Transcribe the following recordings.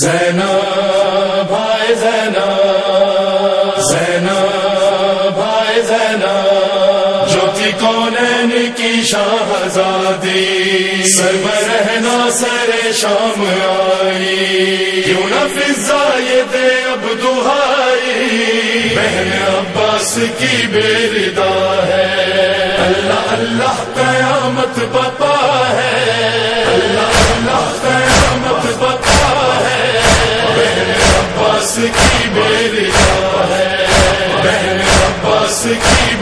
زینا بھائی زینا زینا بھائی زینا جو تھی کون کی شاہزادی سر رہنا سر شام آئی۔ کیوں نہ فضا یہ دے اب دہائی، بہن عباس کی بیردا ہے۔ اللہ اللہ قیامت بپا کی ہے۔ بہن عباس کی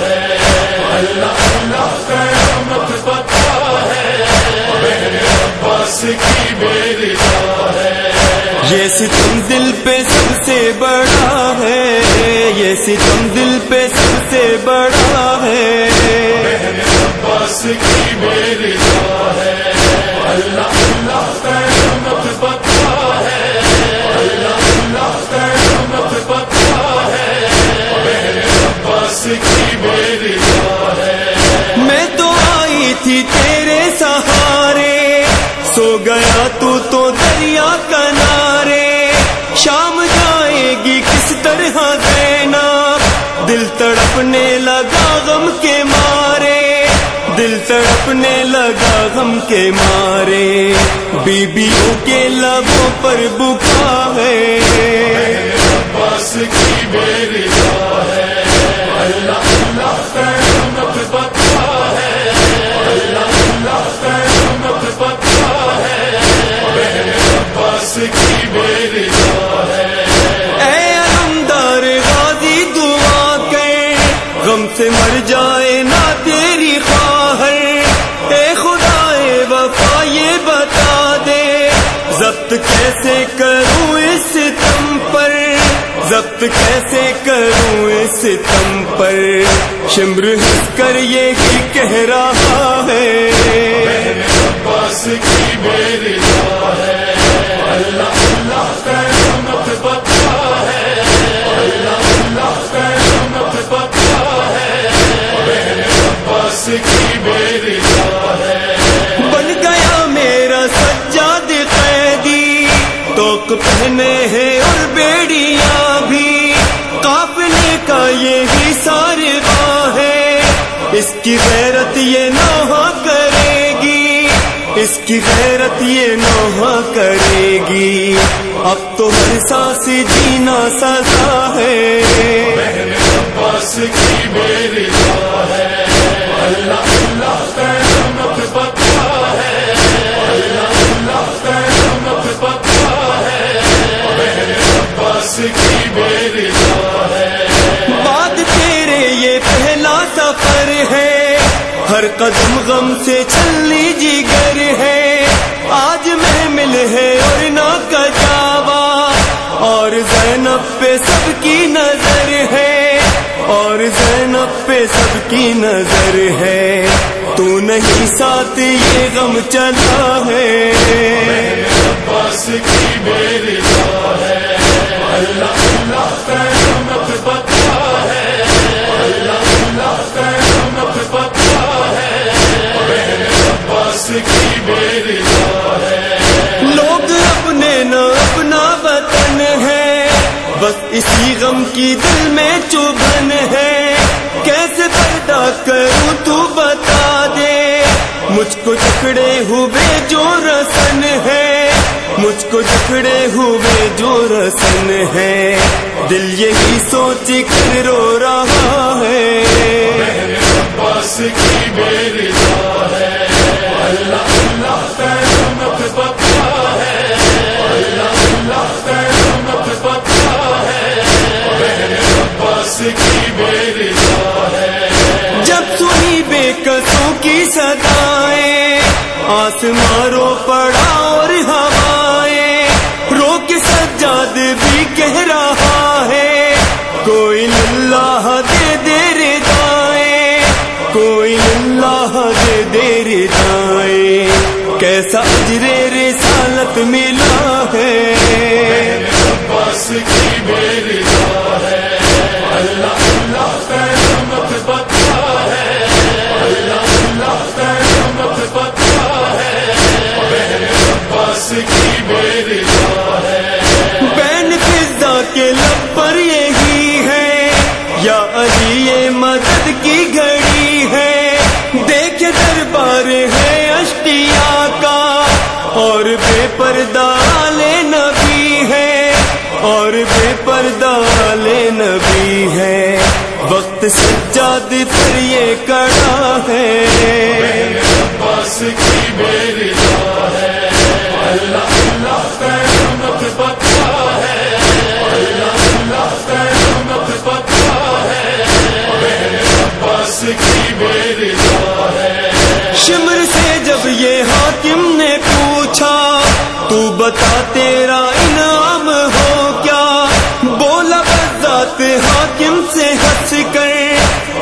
ہے۔ اللہ اللہ قیامت ہے۔ بہن عباس کی بیردا ہے۔ یہ ستم دل پہ سب سے بڑا ہے۔ یہ ستم دل پہ سب سے بڑا ہے۔ بہن عباس کی میری ہے۔ اللہ دل تڑپنے لگا غم کے مارے۔ دل تڑپنے لگا غم کے مارے۔ بیبیوں کے لبوں پر بکا ہے۔ عباس کی میری ہے۔ اللہ اللہ قیامت ہے۔ اللہ اللہ قیامت ہے عباس کی میری ہے۔ سے مر جائے نہ تیری خواہر۔ اے خدا اے وفا یہ بتا دے۔ ضبط کیسے کروں اس تم پر؟ ضبط کیسے کروں اس تم پر؟ شمر کر یہی کہہ رہا ہے۔ پہنے ہیں اور بیڑیاں بھی۔ قافلے کا یہی سارے ہے۔ اس کی غیرت یہ نوحہ کرے گی۔ اس کی غیرت یہ نوحہ کرے گی۔ اب تو ہر سانس جینا سزا ہے۔ کی میری ہے سفر ہے۔ ہر قدم غم سے چلنی جگر ہے۔ آج محمل ہے اور نہ کجاوا۔ اور زینب پہ سب کی نظر ہے۔ اور زینب پہ سب کی نظر ہے۔ تو نہیں ساتھ یہ غم چلا ہے۔ کی ہے۔ اللہ اللہ بس اسی غم کی دل میں چبھن ہے۔ کیسے پیدا کروں تو بتا دے۔ مجھ کو جکڑے ہوئے جو رسن ہے۔ مجھ کو جکڑے ہوئے جو رسن ہے۔ دل یہی سوچ کر رو رہا ہے۔ اللہ اللہ قصوں کی سدائیں پڑا اور ہوائیں۔ رو کے سجاد بھی کہہ رہا ہے، کوئی اللہ دے دیر جائیں۔ کوئی اللہ دے دیر جائیں۔ کیسا اجرے رسالت ملا ہے۔ عباس کی میری ہے وقت سجاد پھر یہ کڑا ہے۔ عباس کی میری ہے۔ اللہ اللہ قیامت پکا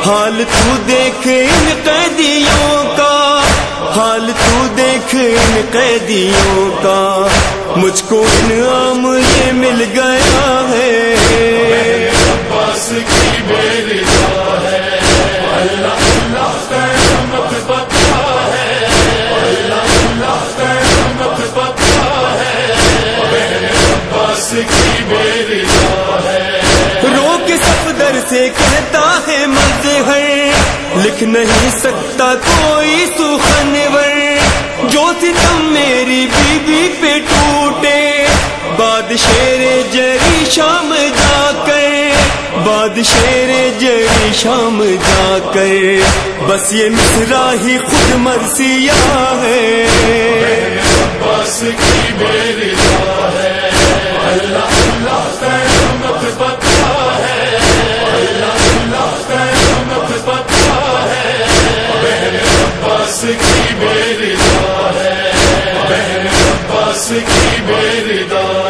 حال تو دیکھ ان قیدیوں کا، حال تو دیکھ ان قیدیوں کا، مجھ کو انعام یہ مل گیا ہے۔ عباس کی ہے اللہ اللہ سے کہتا ہے مظہر لکھ نہیں سکتا کوئی سخنور جو ستم میری بیوی پہ ٹوٹے۔ باد شیر جری شام جا کر۔ باد شیر جری شام جا کر۔ بس یہ مصرا ہی خود مرثیہ ہے۔ کی میری ہے کی میری ہے۔ بہن عباس کی میری ہے